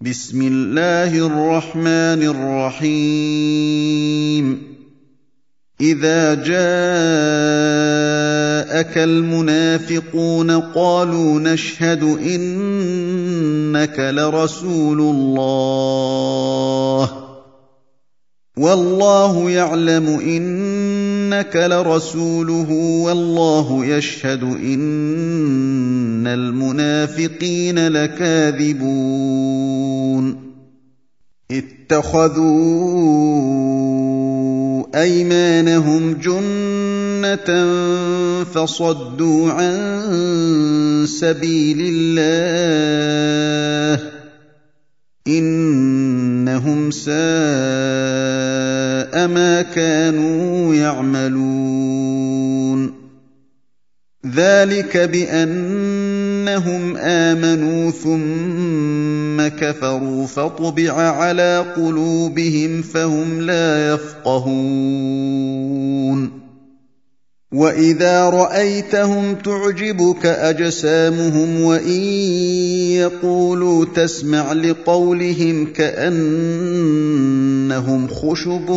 بسم الله الرحمن الرحيم. إذا جاءك المنافقون قالوا نشهد إنك لرسول الله. والله يعلم إنك لرسوله والله يشهد إن المنافقين لكاذبون. اتخذوا أيمانهم جنة فصدوا عن سبيل الله. إنهم ساء ما كانوا يعملون ذلك بانهم امنوا ثم كفروا فطبع على قلوبهم فهم لا يفقهون واذا رايتهم تعجبك اجسامهم وان يقولوا تسمع لقولهم كانهم خشب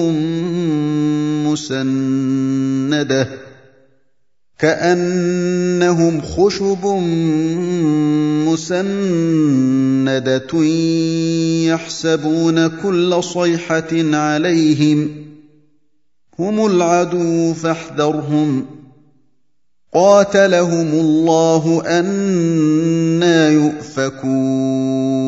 مسنده كانهم خشب مسنده يحسبون كل صيحه عليهم هم العدو فاحذرهم. قاتلهم الله أنا يؤفكون.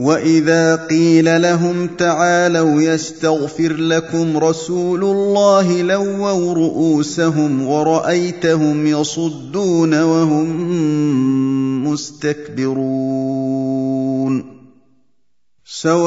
وإذا قيل لهم تعالوا يستغفر لكم رسول الله لووا رؤوسهم ورأيتهم يصدون وهم مستكبرون. سواء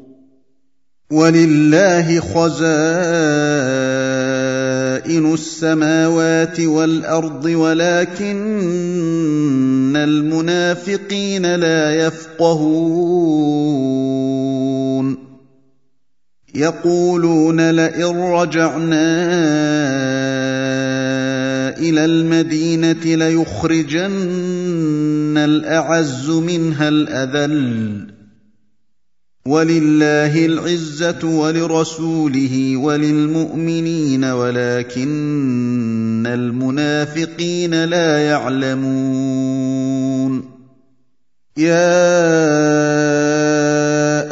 ولله خزائن السماوات والأرض ولكن المنافقين لا يفقهون. يقولون لئن رجعنا إلى المدينة ليخرجن الأعز منها الأذل. ولله العزة ولرسوله وللمؤمنين ولكن المنافقين لا يعلمون. يا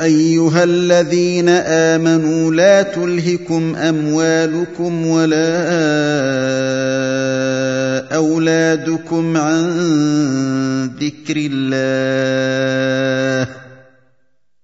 أيها الذين آمنوا لا تلهكم أموالكم ولا أولادكم عن ذكر الله.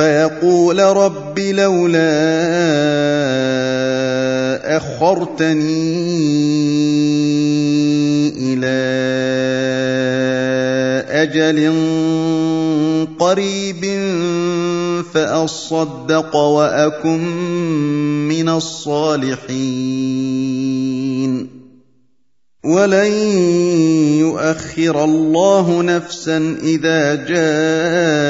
فيقول رب لولا أخرتني إلى أجل قريب فأصدق وأكن من الصالحين. ولن يؤخر الله نفسا إذا جاء